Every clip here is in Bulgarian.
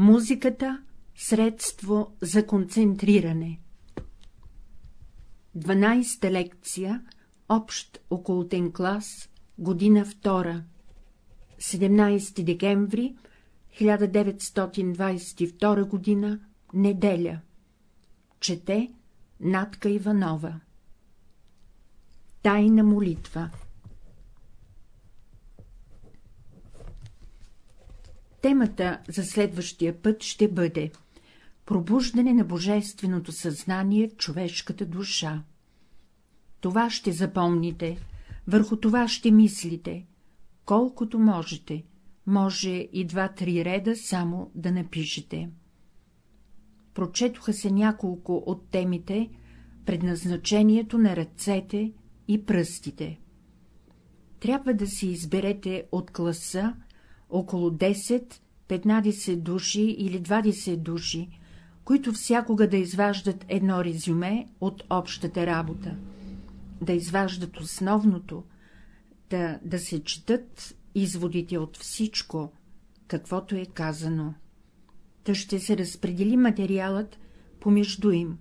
Музиката — средство за концентриране. 12-та лекция, общ околотен клас, година втора. 17 декември 1922 година, неделя. Чете Натка Иванова. Тайна молитва Темата за следващия път ще бъде Пробуждане на божественото съзнание в човешката душа. Това ще запомните, върху това ще мислите, колкото можете, може и два-три реда само да напишете. Прочетоха се няколко от темите, предназначението на ръцете и пръстите. Трябва да си изберете от класа около 10-15 души или 20 души, които всякога да изваждат едно резюме от общата работа, да изваждат основното, да, да се четат изводите от всичко, каквото е казано. Та ще се разпредели материалът помежду им,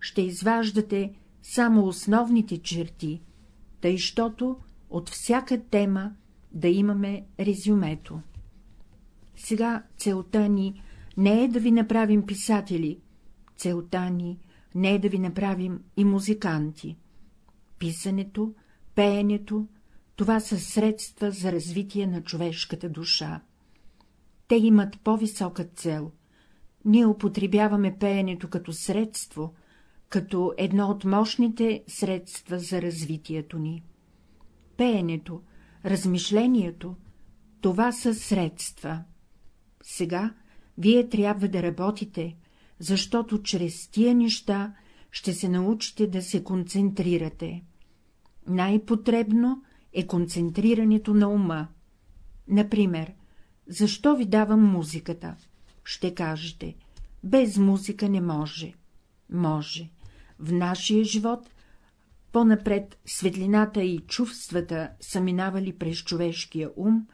ще изваждате само основните черти, тъй, щото от всяка тема да имаме резюмето. Сега целта ни не е да ви направим писатели, целта ни не е да ви направим и музиканти. Писането, пеенето, това са средства за развитие на човешката душа. Те имат по-висока цел. Ние употребяваме пеенето като средство, като едно от мощните средства за развитието ни. Пеенето, размишлението — това са средства. Сега вие трябва да работите, защото чрез тия неща ще се научите да се концентрирате. Най-потребно е концентрирането на ума. Например, защо ви давам музиката? Ще кажете, без музика не може. Може. В нашия живот по-напред светлината и чувствата са минавали през човешкия ум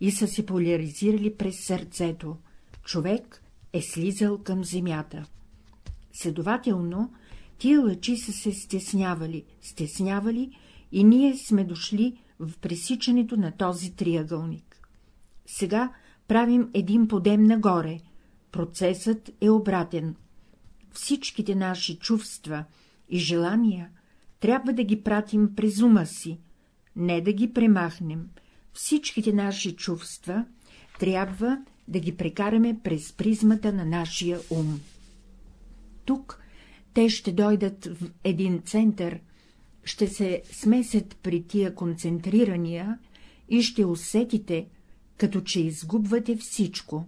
и са се поляризирали през сърцето. Човек е слизал към земята. Следователно, тия лъчи са се стеснявали, стеснявали и ние сме дошли в пресичането на този триъгълник. Сега правим един подем нагоре, процесът е обратен. Всичките наши чувства и желания трябва да ги пратим през ума си, не да ги премахнем. Всичките наши чувства трябва да ги прекараме през призмата на нашия ум. Тук те ще дойдат в един център, ще се смесят при тия концентрирания и ще усетите, като че изгубвате всичко.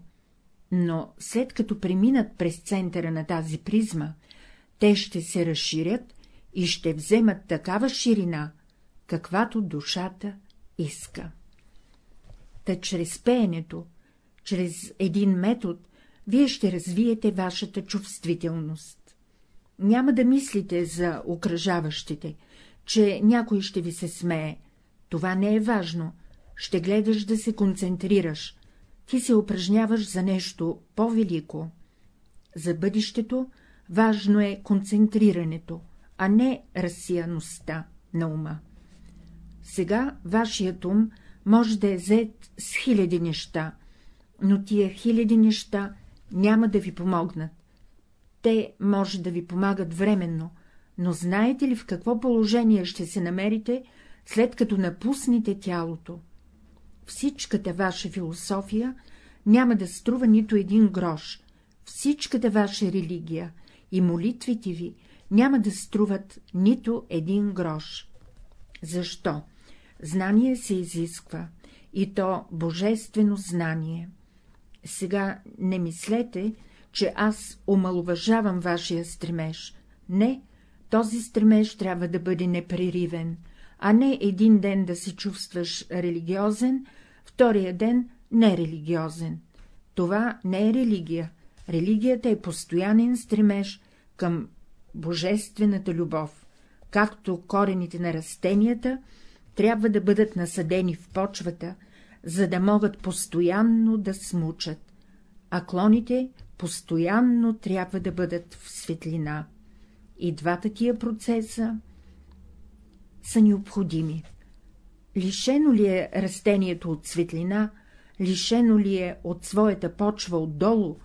Но след като преминат през центъра на тази призма, те ще се разширят и ще вземат такава ширина, каквато душата иска. Та чрез пеенето, чрез един метод, вие ще развиете вашата чувствителност. Няма да мислите за окръжаващите, че някой ще ви се смее. Това не е важно. Ще гледаш да се концентрираш. Ти се упражняваш за нещо по-велико. За бъдещето важно е концентрирането, а не разсияността на ума. Сега вашият ум може да е зет с хиляди неща, но тия хиляди неща няма да ви помогнат. Те може да ви помагат временно, но знаете ли в какво положение ще се намерите, след като напуснете тялото? Всичката ваша философия няма да струва нито един грош, всичката ваша религия и молитвите ви няма да струват нито един грош. Защо? Знание се изисква, и то божествено знание. Сега не мислете, че аз омалуважавам вашия стремеж. Не, този стремеж трябва да бъде непреривен, а не един ден да се чувстваш религиозен, втория ден нерелигиозен. Това не е религия. Религията е постоянен стремеж към божествената любов, както корените на растенията трябва да бъдат насадени в почвата, за да могат постоянно да смучат. а клоните постоянно трябва да бъдат в светлина. И двата тия процеса са необходими. Лишено ли е растението от светлина, лишено ли е от своята почва отдолу,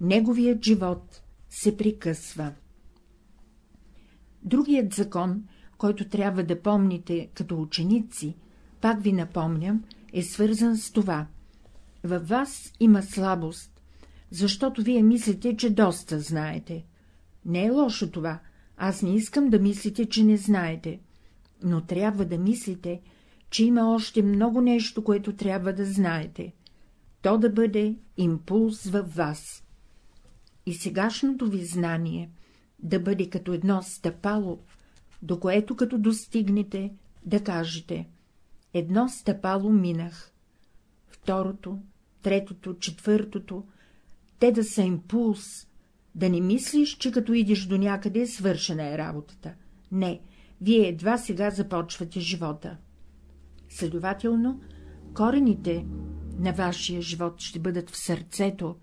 неговият живот се прекъсва. Другият закон, който трябва да помните като ученици, пак ви напомням, е свързан с това. Във вас има слабост, защото вие мислите, че доста знаете. Не е лошо това, аз не искам да мислите, че не знаете, но трябва да мислите, че има още много нещо, което трябва да знаете. То да бъде импулс във вас. И сегашното ви знание да бъде като едно стъпало, до което като достигнете, да кажете — едно стъпало минах, второто, третото, четвъртото, те да са импулс, да не мислиш, че като идиш до някъде, свършена е работата. Не, вие едва сега започвате живота. Следователно, корените на вашия живот ще бъдат в сърцето,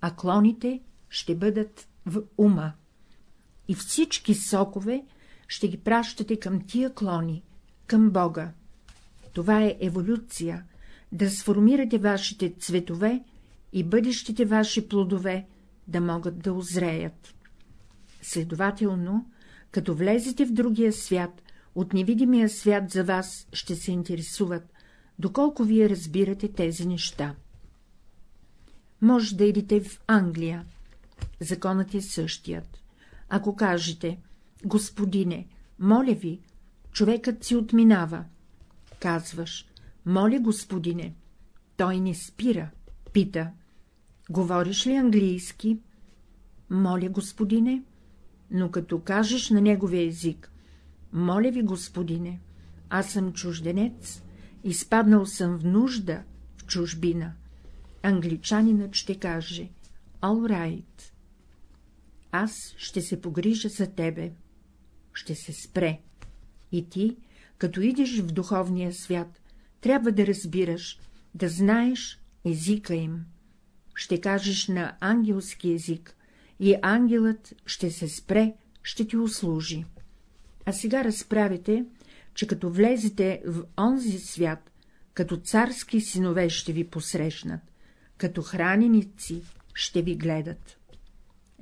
а клоните ще бъдат в ума. И всички сокове ще ги пращате към тия клони, към Бога. Това е еволюция, да сформирате вашите цветове и бъдещите ваши плодове да могат да озреят. Следователно, като влезете в другия свят, от невидимия свят за вас ще се интересуват, доколко вие разбирате тези неща. Може да идете в Англия. Законът е същият. Ако кажете, господине, моля ви, човекът си отминава. Казваш, моля, господине. Той не спира, пита. Говориш ли английски? Моля, господине. Но като кажеш на неговия език, моля ви, господине, аз съм чужденец, изпаднал съм в нужда в чужбина. Англичанинът ще каже, all right. Аз ще се погрижа за тебе. Ще се спре. И ти, като идеш в духовния свят, трябва да разбираш, да знаеш езика им. Ще кажеш на ангелски език, и ангелът ще се спре, ще ти услужи. А сега разправите, че като влезете в онзи свят, като царски синове ще ви посрещнат, като храненици ще ви гледат.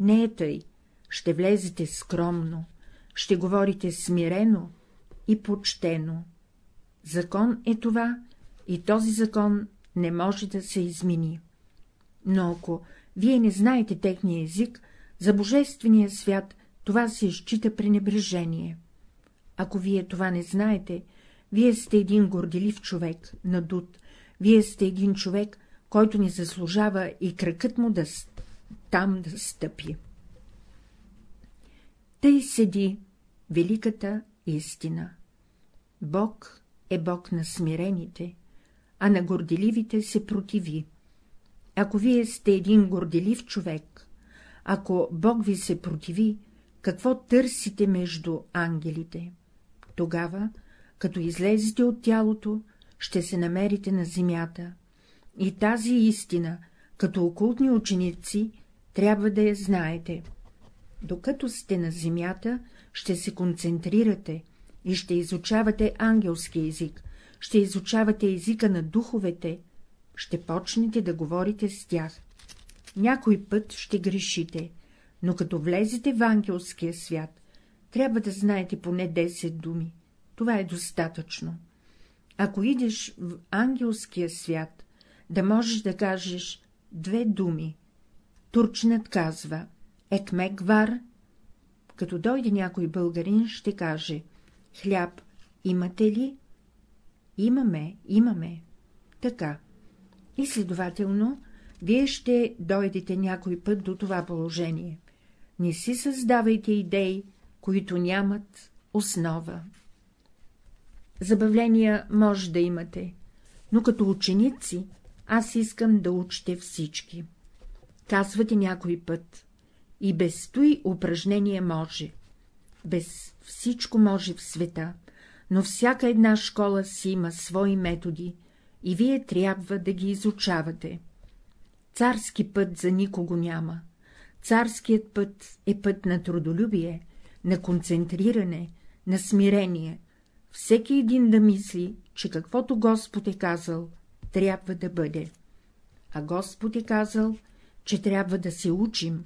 Не е тъй, ще влезете скромно, ще говорите смирено и почтено. Закон е това и този закон не може да се измени. Но ако вие не знаете техния език, за божествения свят това се изчита пренебрежение. Ако вие това не знаете, вие сте един горделив човек, надут, вие сте един човек, който не заслужава и кракът му да там да стъпи. Тъй седи великата истина. Бог е Бог на смирените, а на горделивите се противи. Ако вие сте един горделив човек, ако Бог ви се противи, какво търсите между ангелите? Тогава, като излезете от тялото, ще се намерите на земята. И тази истина, като окултни ученици, трябва да я знаете. Докато сте на земята, ще се концентрирате и ще изучавате ангелски език, ще изучавате езика на духовете, ще почнете да говорите с тях. Някой път ще грешите, но като влезете в ангелския свят, трябва да знаете поне 10 думи. Това е достатъчно. Ако идеш в ангелския свят, да можеш да кажеш две думи. Турчнат казва екмеквар. Като дойде някой българин, ще каже хляб имате ли? Имаме, имаме. Така. И следователно, вие ще дойдете някой път до това положение. Не си създавайте идеи, които нямат основа. Забавления може да имате, но като ученици аз искам да учите всички. Казвате някой път, и без той упражнение може. Без всичко може в света, но всяка една школа си има свои методи и вие трябва да ги изучавате. Царски път за никого няма. Царският път е път на трудолюбие, на концентриране, на смирение. Всеки един да мисли, че каквото Господ е казал, трябва да бъде. А Господ е казал, че трябва да се учим.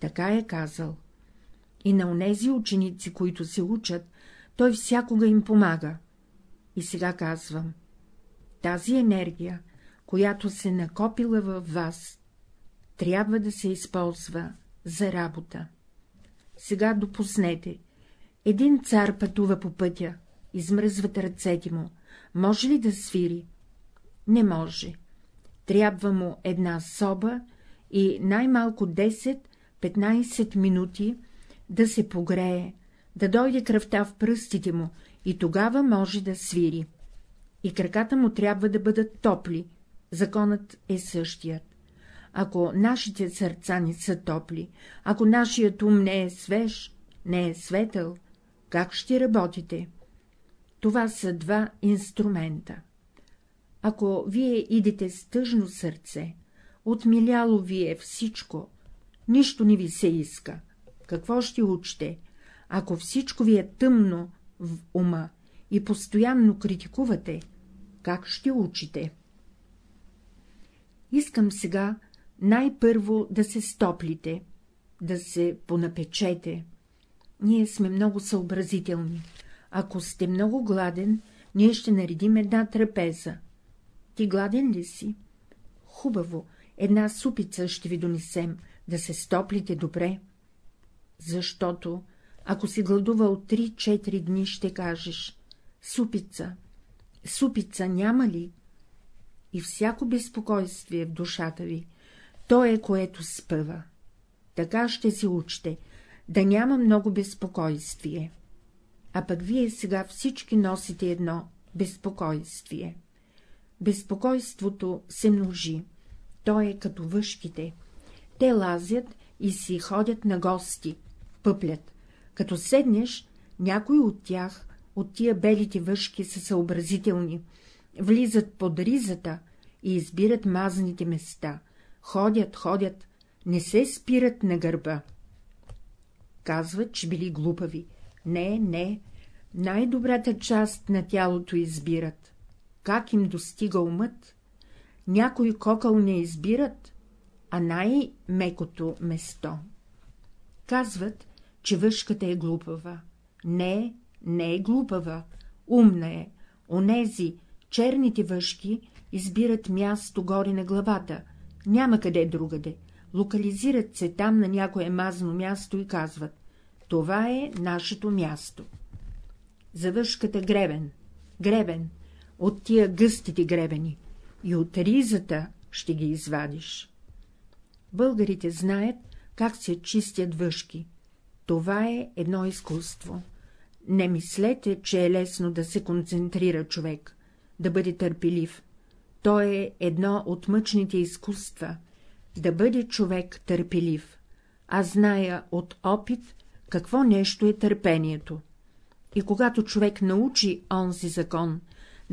Така е казал. И на онези ученици, които се учат, той всякога им помага. И сега казвам, тази енергия, която се накопила във вас, трябва да се използва за работа. Сега допуснете. Един цар пътува по пътя, измръзват ръцете му. Може ли да свири? Не може. Трябва му една соба и най-малко 10-15 минути да се погрее, да дойде кръвта в пръстите му и тогава може да свири. И краката му трябва да бъдат топли, законът е същият. Ако нашите сърца не са топли, ако нашият ум не е свеж, не е светъл, как ще работите? Това са два инструмента. Ако вие идете с тъжно сърце, отмиляло ви е всичко, нищо не ви се иска, какво ще учите, ако всичко ви е тъмно в ума и постоянно критикувате, как ще учите? Искам сега най-първо да се стоплите, да се понапечете. Ние сме много съобразителни. Ако сте много гладен, ние ще наредим една трапеза. Ти гладен ли си? Хубаво, една супица ще ви донесем, да се стоплите добре. Защото, ако си гладувал 3-4 дни, ще кажеш — супица, супица няма ли? И всяко безпокойствие в душата ви, то е, което спъва. Така ще се учите, да няма много безпокойствие. А пък вие сега всички носите едно безпокойствие. Безпокойството се множи, то е като въшките. Те лазят и си ходят на гости, пъплят. Като седнеш, някой от тях, от тия белите въшки са съобразителни, влизат под ризата и избират мазните места, ходят, ходят, не се спират на гърба. Казват, че били глупави. Не, не, най-добрата част на тялото избират. Как им достига умът? Някой кокъл не избират, а най-мекото место. Казват, че въшката е глупава. Не, не е глупава, умна е. Онези, черните въшки, избират място горе на главата, няма къде другаде, локализират се там на някое мазно място и казват — това е нашето място. За въшката гребен, гребен, от тия гъстите гребени, и от ризата ще ги извадиш. Българите знаят, как се чистят въшки. Това е едно изкуство. Не мислете, че е лесно да се концентрира човек, да бъде търпелив. То е едно от мъчните изкуства — да бъде човек търпелив. Аз зная от опит, какво нещо е търпението. И когато човек научи онзи закон,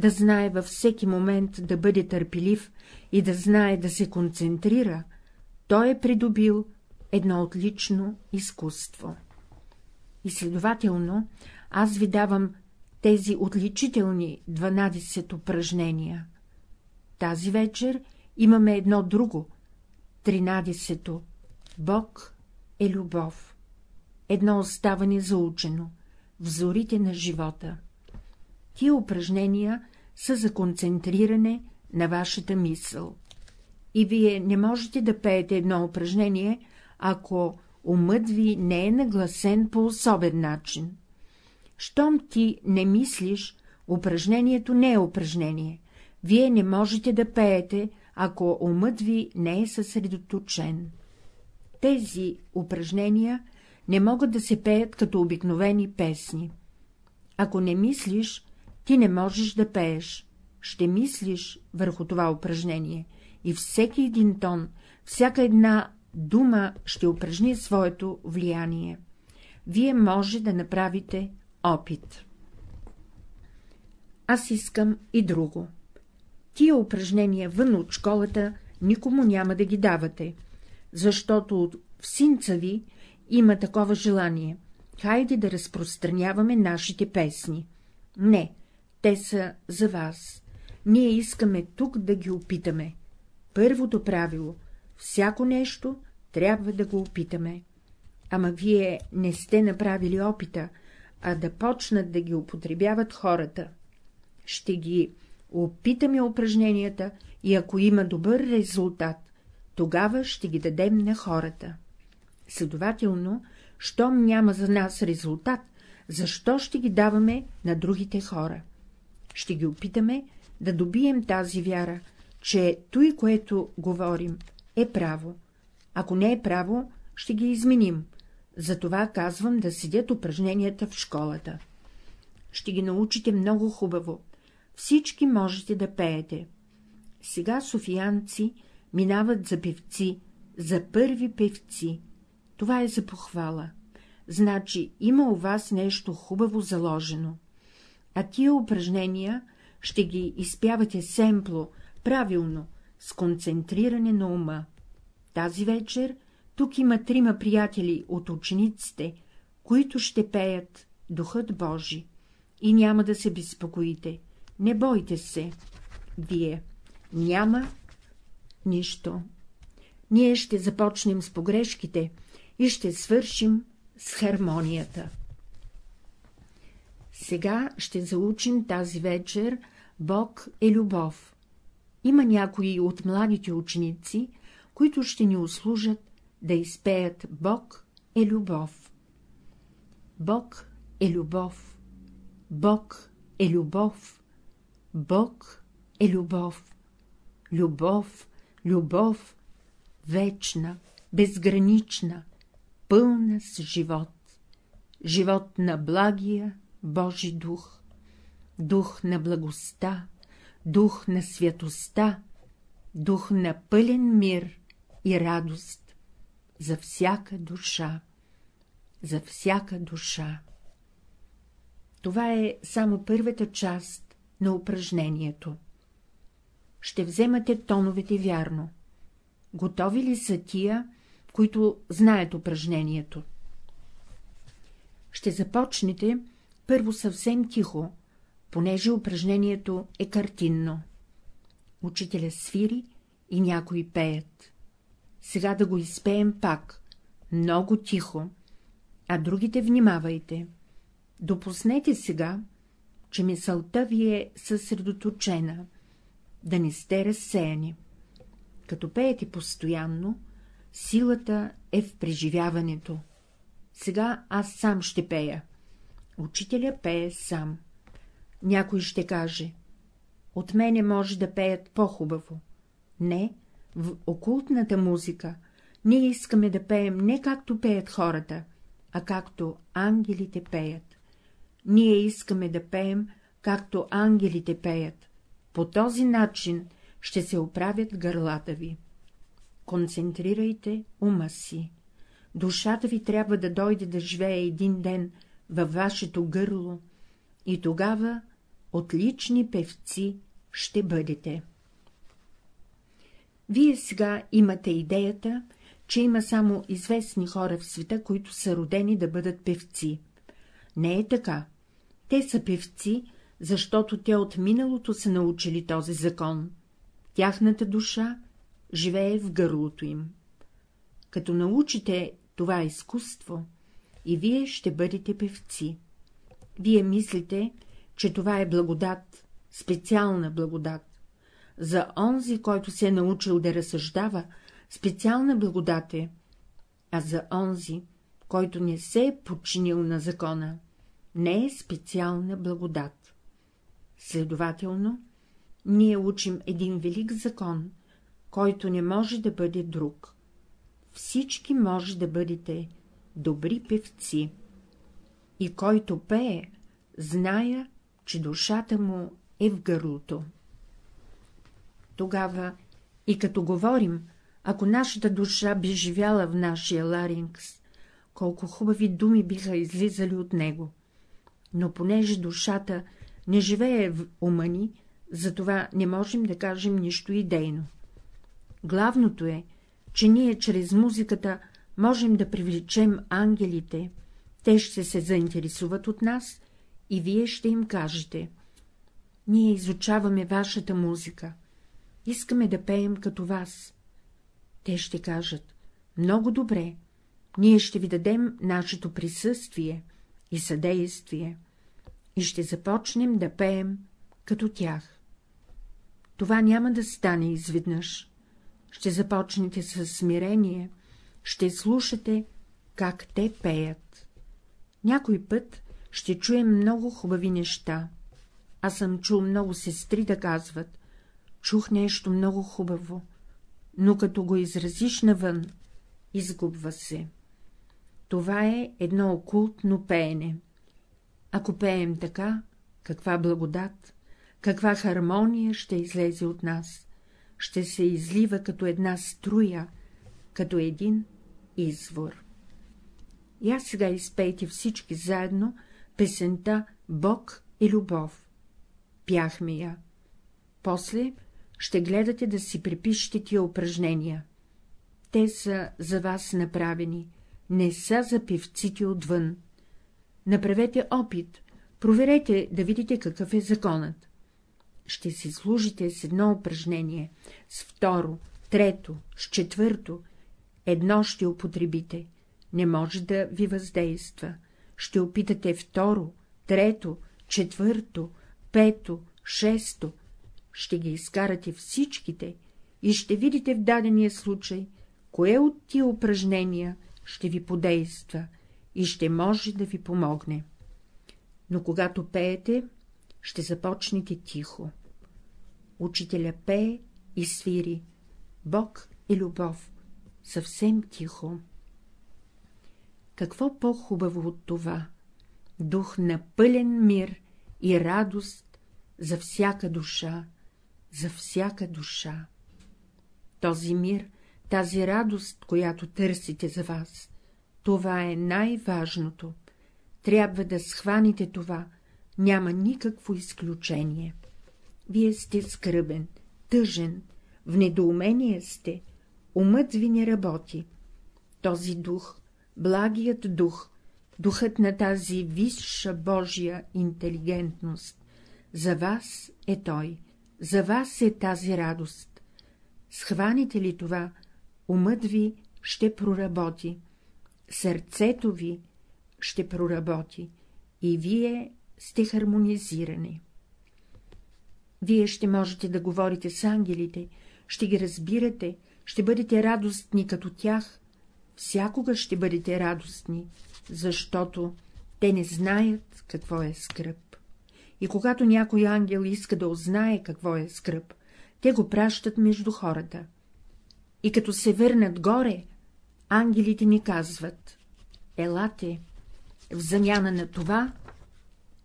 да знае във всеки момент да бъде търпелив и да знае да се концентрира, той е придобил едно отлично изкуство. И следователно, аз ви давам тези отличителни 12 упражнения. Тази вечер имаме едно друго, 13-то. Бог е любов. Едно оставане заучено, взорите на живота. Тия упражнения са за концентриране на вашата мисъл. И вие не можете да пеете едно упражнение, ако умът ви не е нагласен по особен начин. Щом ти не мислиш, упражнението не е упражнение. Вие не можете да пеете, ако умът ви не е съсредоточен. Тези упражнения не могат да се пеят като обикновени песни. Ако не мислиш, ти не можеш да пееш. Ще мислиш върху това упражнение и всеки един тон, всяка една дума ще упражни своето влияние. Вие може да направите опит. Аз искам и друго. Тия упражнения вън от школата никому няма да ги давате, защото в синца ви има такова желание. Хайде да разпространяваме нашите песни. Не, те са за вас. Ние искаме тук да ги опитаме. Първото правило — всяко нещо трябва да го опитаме. Ама вие не сте направили опита, а да почнат да ги употребяват хората. Ще ги опитаме упражненията и ако има добър резултат, тогава ще ги дадем на хората. Следователно, щом няма за нас резултат, защо ще ги даваме на другите хора? Ще ги опитаме да добием тази вяра, че той, което говорим, е право. Ако не е право, ще ги изменим. Затова казвам да седят упражненията в школата. Ще ги научите много хубаво. Всички можете да пеете. Сега софиянци минават за певци, за първи певци. Това е за похвала. Значи има у вас нещо хубаво заложено. А тия упражнения ще ги изпявате семпло, правилно, с концентриране на ума. Тази вечер тук има трима приятели от учениците, които ще пеят Духът Божи. И няма да се безпокоите. Не бойте се. Вие. Няма нищо. Ние ще започнем с погрешките и ще свършим с хармонията. Сега ще заучим тази вечер Бог е любов. Има някои от младите ученици, които ще ни услужат да изпеят Бог е любов. Бог е любов. Бог е любов. Бог е любов. Любов, любов, вечна, безгранична, пълна с живот. Живот на благия Божи дух дух на благостта, дух на святостта, дух на пълен мир и радост за всяка душа, за всяка душа. Това е само първата част на упражнението. Ще вземате тоновете вярно. Готови ли са тия, които знаят упражнението? Ще започнете първо съвсем тихо, понеже упражнението е картинно. Учителя свири и някои пеят. Сега да го изпеем пак, много тихо, а другите внимавайте. Допуснете сега, че мисълта ви е съсредоточена, да не сте разсеяни. Като пеете постоянно, силата е в преживяването. Сега аз сам ще пея. Учителя пее сам. Някой ще каже — от мене може да пеят по-хубаво. Не, в окултната музика ние искаме да пеем не както пеят хората, а както ангелите пеят. Ние искаме да пеем, както ангелите пеят. По този начин ще се оправят гърлата ви. Концентрирайте ума си. Душата ви трябва да дойде да живее един ден във вашето гърло и тогава отлични певци ще бъдете. Вие сега имате идеята, че има само известни хора в света, които са родени да бъдат певци. Не е така. Те са певци, защото те от миналото са научили този закон. Тяхната душа живее в гърлото им. Като научите това изкуство, и вие ще бъдете певци. Вие мислите, че това е благодат, специална благодат. За онзи, който се е научил да разсъждава, специална благодат е, а за онзи, който не се е подчинил на закона, не е специална благодат. Следователно, ние учим един велик закон, който не може да бъде друг. Всички може да бъдете добри певци. И който пее, зная, че душата му е в гърлото. Тогава и като говорим, ако нашата душа би живяла в нашия ларингс, колко хубави думи биха излизали от него. Но понеже душата не живее в ума ни, затова не можем да кажем нищо идейно. Главното е, че ние чрез музиката можем да привлечем ангелите, те ще се заинтересуват от нас и вие ще им кажете. Ние изучаваме вашата музика, искаме да пеем като вас. Те ще кажат, много добре, ние ще ви дадем нашето присъствие и съдействие и ще започнем да пеем като тях. Това няма да стане изведнъж. Ще започнете с смирение, ще слушате, как те пеят. Някой път ще чуем много хубави неща. Аз съм чул много сестри да казват, чух нещо много хубаво, но като го изразиш навън, изгубва се. Това е едно окултно пеене. Ако пеем така, каква благодат, каква хармония ще излезе от нас, ще се излива като една струя, като един извор. И аз сега изпейте всички заедно песента Бог и любов. Пяхме я. После ще гледате да си припишете тия упражнения. Те са за вас направени, не са за певците отвън. Направете опит, проверете да видите какъв е законът. Ще си служите с едно упражнение, с второ, трето, с четвърто, едно ще употребите, не може да ви въздейства, ще опитате второ, трето, четвърто, пето, шесто, ще ги изкарате всичките и ще видите в дадения случай, кое от тия упражнения ще ви подейства и ще може да ви помогне. Но когато пеете, ще започнете тихо. Учителя пее и свири. Бог и любов. Съвсем тихо. Какво по-хубаво от това? Дух на пълен мир и радост за всяка душа, за всяка душа. Този мир, тази радост, която търсите за вас, това е най-важното. Трябва да схваните това, няма никакво изключение. Вие сте скръбен, тъжен, в недоумение сте, умът ви не работи. Този дух, благият дух, духът на тази висша Божия интелигентност, за вас е той, за вас е тази радост. Схваните ли това, умът ви ще проработи, сърцето ви ще проработи и вие сте хармонизирани. Вие ще можете да говорите с ангелите, ще ги разбирате, ще бъдете радостни като тях, всякога ще бъдете радостни, защото те не знаят какво е скръп. И когато някой ангел иска да узнае какво е скръп, те го пращат между хората. И като се върнат горе, ангелите ни казват — елате, в замяна на това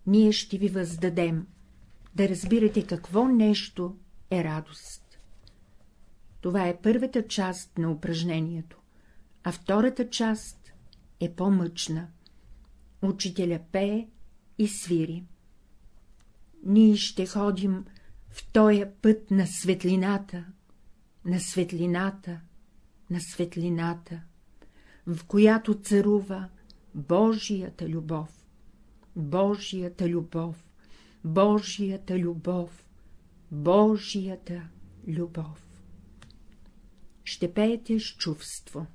ние ще ви въздадем, да разбирате какво нещо е радост. Това е първата част на упражнението, а втората част е по-мъчна. Учителя пее и свири. Ние ще ходим в тоя път на светлината, на светлината, на светлината, в която царува Божията любов, Божията любов, Божията любов, Божията любов. Ще пеете с чувство.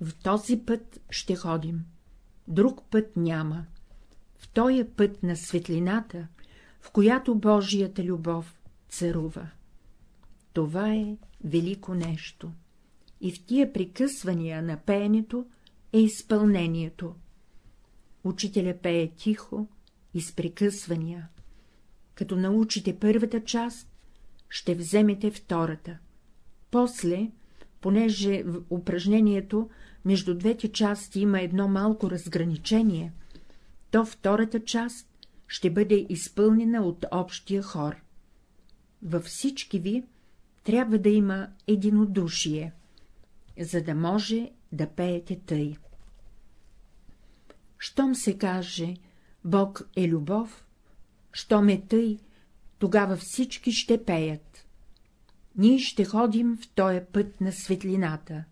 В този път ще ходим, друг път няма, в този път на светлината, в която Божията любов царува. Това е велико нещо. И в тия прикъсвания на пеенето е изпълнението. Учителя пее тихо и с прекъсвания. Като научите първата част, ще вземете втората. После, понеже в упражнението между двете части има едно малко разграничение, то втората част ще бъде изпълнена от общия хор. Във всички ви трябва да има единодушие, за да може да пеете тъй. Щом се каже Бог е любов, щом е тъй, тогава всички ще пеят. ние ще ходим в този път на светлината.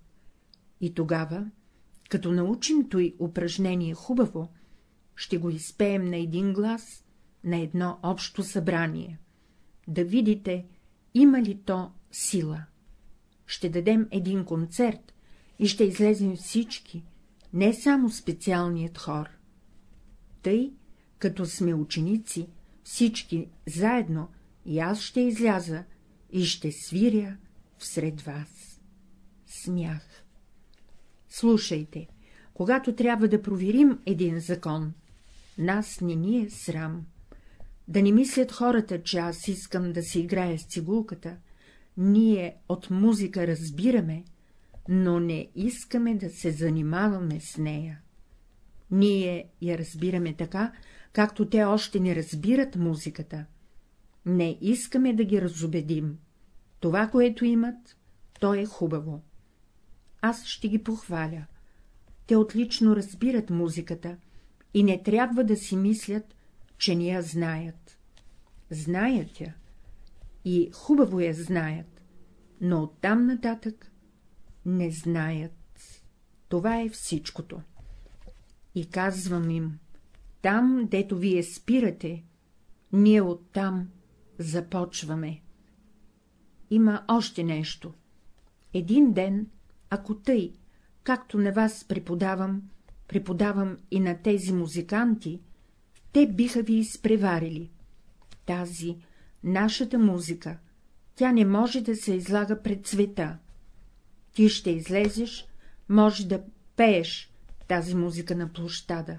И тогава, като научим той упражнение хубаво, ще го изпеем на един глас, на едно общо събрание. Да видите, има ли то сила. Ще дадем един концерт и ще излезем всички, не само специалният хор. Тъй, като сме ученици, всички заедно, и аз ще изляза и ще свиря всред вас. Смях. Слушайте, когато трябва да проверим един закон, нас не ни е срам. Да не мислят хората, че аз искам да си играя с цигулката, ние от музика разбираме, но не искаме да се занимаваме с нея. Ние я разбираме така, както те още не разбират музиката. Не искаме да ги разобедим. Това, което имат, то е хубаво. Аз ще ги похваля. Те отлично разбират музиката и не трябва да си мислят, че не я знаят. Знаят я и хубаво я знаят, но оттам нататък не знаят. Това е всичкото. И казвам им, там, дето вие спирате, ние оттам започваме. Има още нещо. Един ден, ако тъй, както на вас преподавам, преподавам и на тези музиканти, те биха ви изпреварили. Тази, нашата музика, тя не може да се излага пред света. Ти ще излезеш, може да пееш тази музика на площада,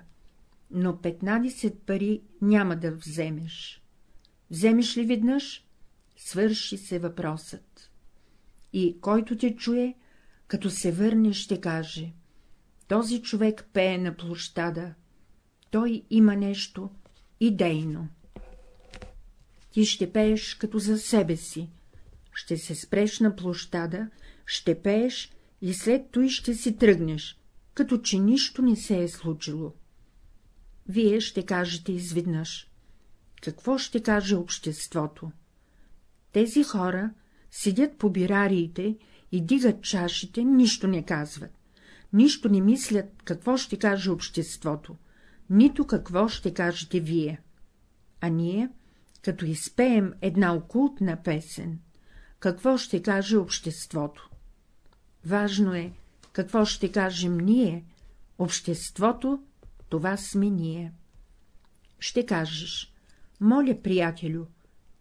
но 15 пари няма да вземеш. Вземеш ли веднъж, свърши се въпросът. И който те чуе, като се върне, ще каже — този човек пее на площада, той има нещо идейно. Ти ще пееш като за себе си, ще се спреш на площада, ще пееш и след той ще си тръгнеш, като че нищо не се е случило. Вие ще кажете изведнъж. Какво ще каже обществото? Тези хора седят по бирариите и дигат чашите, нищо не казват, нищо не мислят какво ще каже обществото, нито какво ще кажете вие. А ние, като изпеем една окултна песен, какво ще каже обществото? Важно е, какво ще кажем ние, обществото, това сме ние. Ще кажеш, моля, приятелю,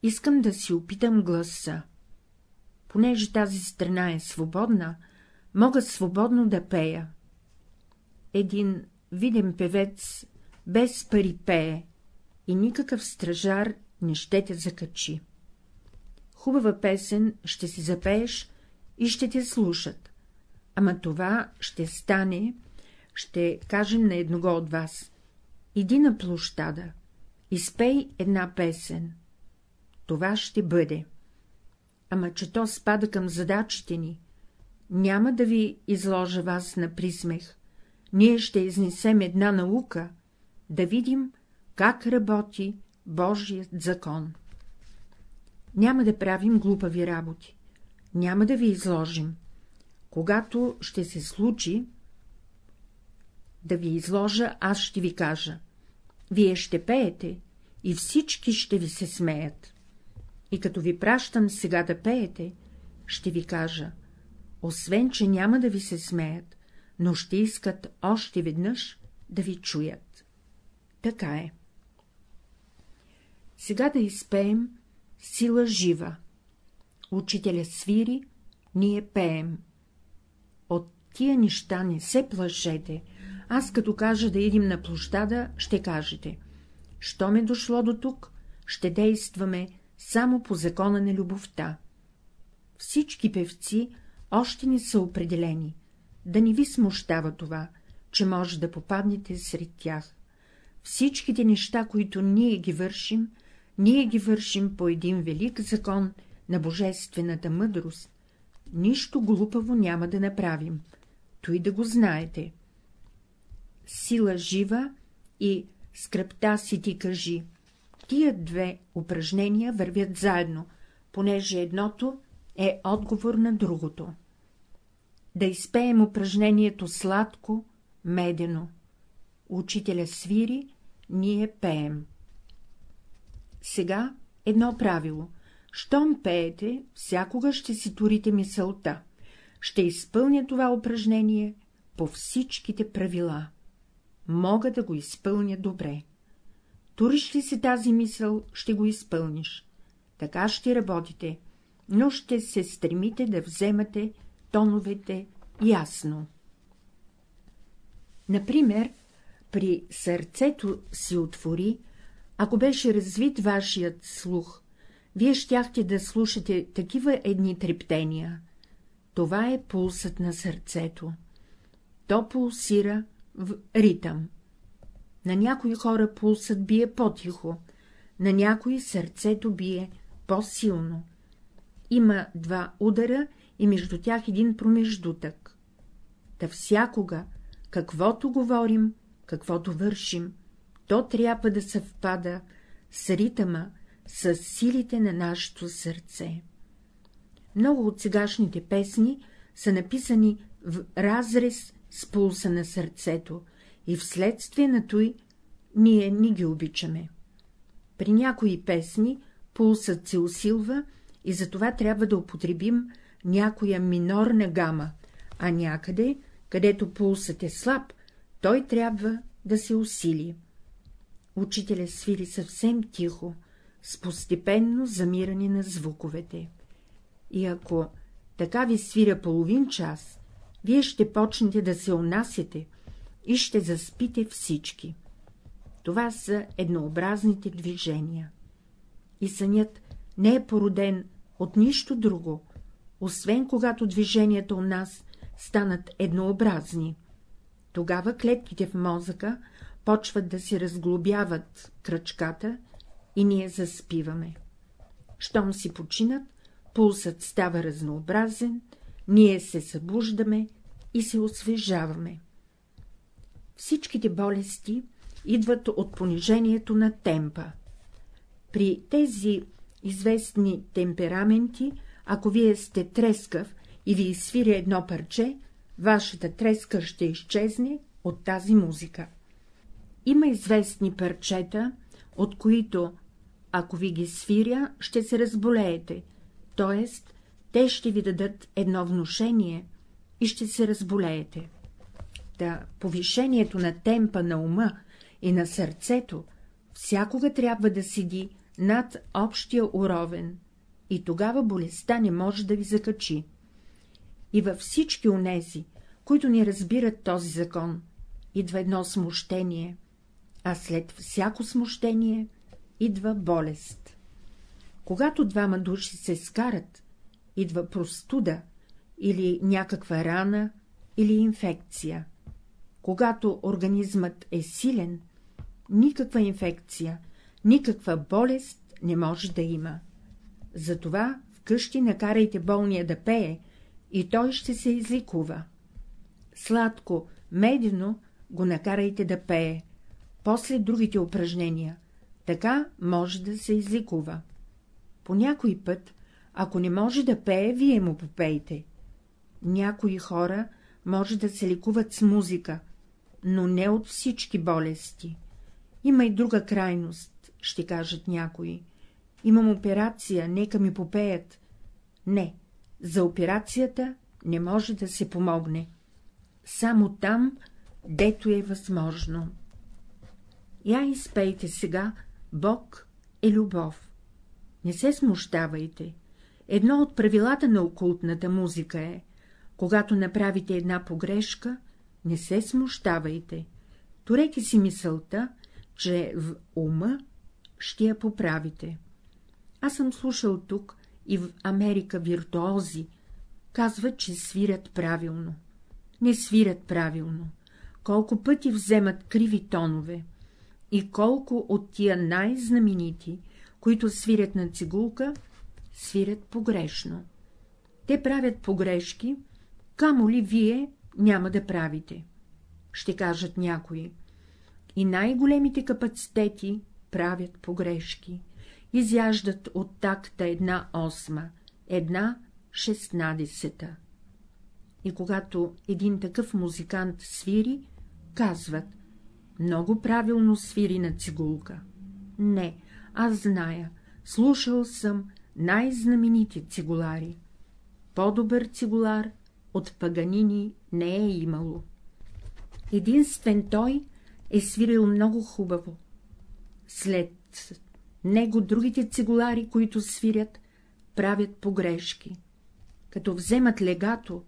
искам да си опитам гласа. Понеже тази страна е свободна, мога свободно да пея. Един виден певец без пари пее и никакъв стражар не ще те закачи. Хубава песен ще си запееш и ще те слушат, ама това ще стане, ще кажем на едного от вас. Иди на площада, изпей една песен. Това ще бъде. Ама че то спада към задачите ни. Няма да ви изложа вас на присмех. Ние ще изнесем една наука, да видим, как работи Божият закон. Няма да правим глупави работи. Няма да ви изложим. Когато ще се случи, да ви изложа, аз ще ви кажа. Вие ще пеете и всички ще ви се смеят. И като ви пращам сега да пеете, ще ви кажа, освен, че няма да ви се смеят, но ще искат още веднъж да ви чуят. Така е. Сега да изпеем сила жива. Учителя свири, ние пеем. От тия неща не се плашете, аз като кажа да идем на площада, ще кажете. Що ме дошло до тук, ще действаме само по закона на любовта. Всички певци още не са определени, да не ви смущава това, че може да попаднете сред тях. Всичките неща, които ние ги вършим, ние ги вършим по един велик закон на божествената мъдрост. Нищо глупаво няма да направим, той да го знаете сила жива и скръпта си ти кажи. Тия две упражнения вървят заедно, понеже едното е отговор на другото. Да изпеем упражнението сладко, медено. Учителя свири, ние пеем. Сега едно правило. Щом пеете, всякога ще си турите мисълта. Ще изпълня това упражнение по всичките правила. Мога да го изпълня добре. Туриш ли си тази мисъл, ще го изпълниш. Така ще работите, но ще се стремите да вземате тоновете ясно. Например, при сърцето си отвори, ако беше развит вашият слух, вие щяхте да слушате такива едни трептения. Това е пулсът на сърцето. То пулсира в ритъм. На някои хора пулсът бие по-тихо, на някои сърцето бие по-силно. Има два удара и между тях един промеждутък. Та всякога, каквото говорим, каквото вършим, то трябва да съвпада с ритъма, с силите на нашето сърце. Много от сегашните песни са написани в разрез с пулса на сърцето и вследствие на той ние ни ги обичаме. При някои песни пулсът се усилва и затова трябва да употребим някоя минорна гама, а някъде, където пулсът е слаб, той трябва да се усили. Учителя свири съвсем тихо, с постепенно замиране на звуковете. И ако така ви свиря половин час, вие ще почнете да се унасяте и ще заспите всички. Това са еднообразните движения. И сънят не е породен от нищо друго, освен когато движенията у нас станат еднообразни. Тогава клетките в мозъка почват да си разглобяват кръчката и ние заспиваме. Щом си починат, пулсът става разнообразен, ние се събуждаме и се освежаваме. Всичките болести идват от понижението на темпа. При тези известни темпераменти, ако вие сте трескав и ви свиря едно парче, вашата треска ще изчезне от тази музика. Има известни парчета, от които, ако ви ги свиря, ще се разболеете, т.е. те ще ви дадат едно внушение и ще се разболеете. Да, повишението на темпа на ума и на сърцето всякога трябва да седи над общия уровен, и тогава болестта не може да ви закачи. И във всички онези, които не разбират този закон, идва едно смущение, а след всяко смущение идва болест. Когато двама души се скарат, идва простуда или някаква рана или инфекция. Когато организмът е силен, никаква инфекция, никаква болест не може да има. Затова вкъщи накарайте болния да пее и той ще се изликува. Сладко, медено го накарайте да пее, после другите упражнения, така може да се изликува. По някой път, ако не може да пее, вие му попейте. Някои хора може да се лекуват с музика, но не от всички болести. Има и друга крайност, ще кажат някои. Имам операция, нека ми попеят. Не, за операцията не може да се помогне. Само там, дето е възможно. Я изпейте сега Бог е любов. Не се смущавайте. Едно от правилата на окултната музика е, когато направите една погрешка, не се смущавайте. Турете си мисълта, че в ума ще я поправите. Аз съм слушал тук и в Америка виртуози, казват, че свирят правилно. Не свирят правилно. Колко пъти вземат криви тонове и колко от тия най-знаменити, които свирят на цигулка, свирят погрешно. Те правят погрешки, камо ли вие няма да правите. Ще кажат някои. И най-големите капацитети правят погрешки. Изяждат от такта една осма, една 16. И когато един такъв музикант свири, казват — много правилно свири на цигулка. Не, аз зная, слушал съм най-знаменити цигулари. По-добър цигулар от Паганини не е имало. Единствен той е свирил много хубаво. След него другите цигулари, които свирят, правят погрешки. Като вземат легато,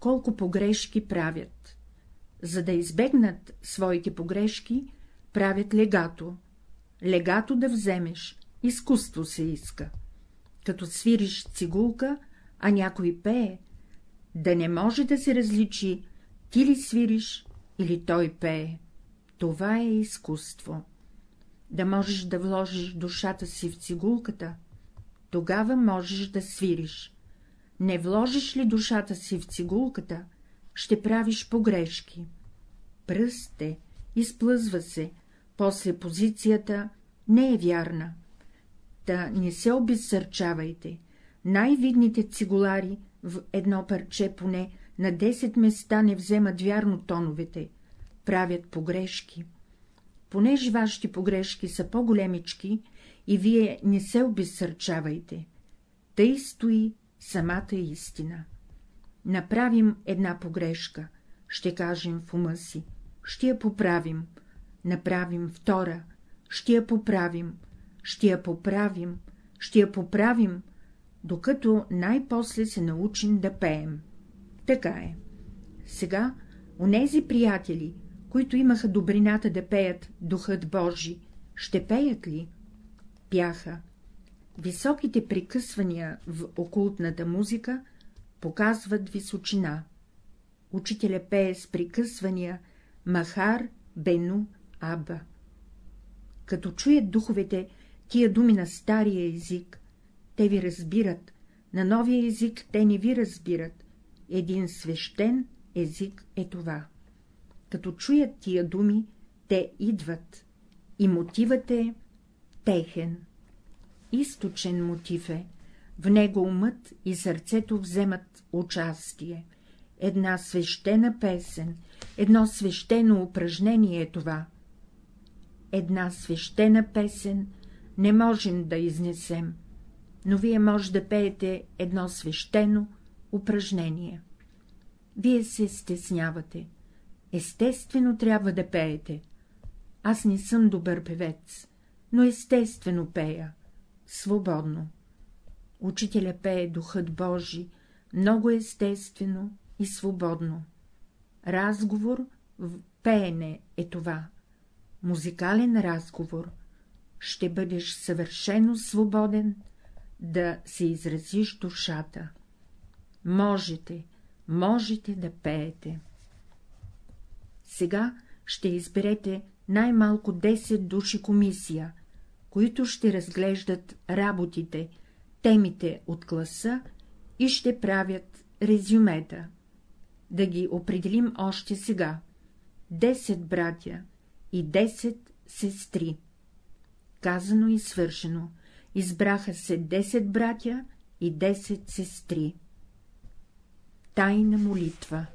колко погрешки правят. За да избегнат своите погрешки, правят легато. Легато да вземеш, изкуство се иска. Като свириш цигулка, а някой пее, да не може да се различи, ти ли свириш или той пее. Това е изкуство. Да можеш да вложиш душата си в цигулката, тогава можеш да свириш. Не вложиш ли душата си в цигулката, ще правиш погрешки. Пръсте, изплъзва се, после позицията не е вярна. Та не се обезсърчавайте. Най-видните цигулари в едно парче поне на 10 места не вземат вярно тоновете, правят погрешки. Понеже вашите погрешки са по-големички и вие не се обезсърчавайте, тъй стои самата истина. Направим една погрешка, ще кажем в ума си, ще я поправим, направим втора, ще я поправим, ще я поправим, ще я поправим, докато най-после се научим да пеем. Така е. Сега, онези приятели, които имаха добрината да пеят Духът Божи, ще пеят ли? Пяха. Високите прекъсвания в окултната музика показват височина. Учителя пее с прекъсвания Махар, Бену, Аба. Като чуят духовете тия думи на стария език, те ви разбират, на новия език те не ви разбират. Един свещен език е това. Като чуят тия думи, те идват, и мотивът е техен. Източен мотив е, в него умът и сърцето вземат участие. Една свещена песен, едно свещено упражнение е това. Една свещена песен не можем да изнесем, но вие може да пеете едно свещено упражнение. Вие се стеснявате. Естествено трябва да пеете. Аз не съм добър певец, но естествено пея, свободно. Учителя пее Духът Божи, много естествено и свободно. Разговор в пеене е това. Музикален разговор. Ще бъдеш съвършено свободен да се изразиш душата. Можете, можете да пеете. Сега ще изберете най-малко 10 души комисия, които ще разглеждат работите, темите от класа и ще правят резюмета. Да ги определим още сега. 10 братя и 10 сестри. Казано и свършено, избраха се 10 братя и 10 сестри. Тайна молитва